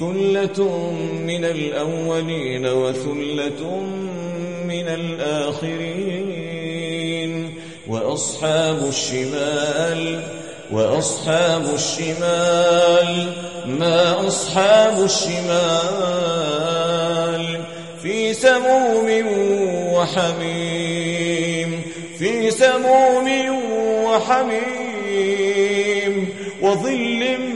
ثلة من الأولين وثلة من الآخرين وأصحاب الشمال وأصحاب الشمال ما أصحاب الشمال في سموم وحميم في سموم وحميم وظل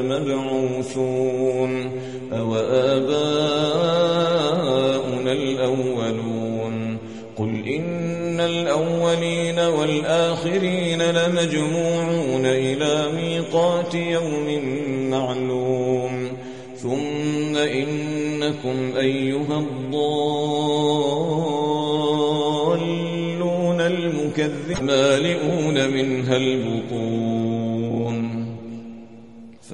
لمبعوثون أو آباؤنا الأولون. قل إن الأولين والآخرين لمجموعون إلى ميقات يوم معلوم. ثم إنكم أيها الضالون المكذب مالئون منها البطون.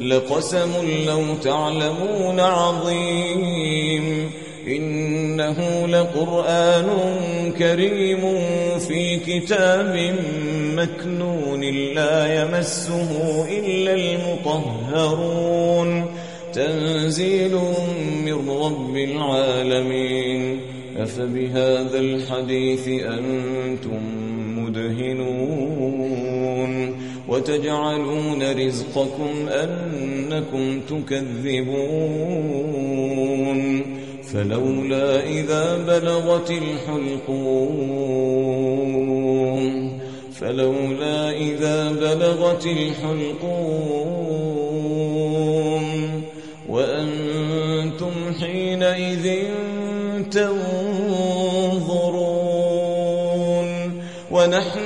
لقسم لو تعلمون عظيم إنه لقرآن كريم في كتاب مكنون لا يمسه إلا المطهرون تنزيل من رب العالمين أفبهذا الحديث أنتم مدهنون وتجعلون رزقكم أنكم تكذبون. فلولا إذا بلغت الحلقوم. فلولا إذا بلغت الحلقوم. وأنتم حينئذ تنظرون. ونحن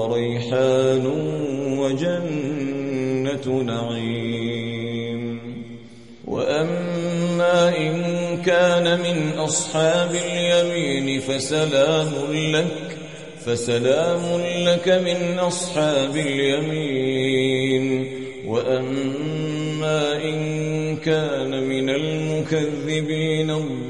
وريحان وجنة نعيم. وأما إن كان من أصحاب اليمين فسلام لك فسلام لك من أصحاب اليمين. وأما إن كان من المكذبين الضالين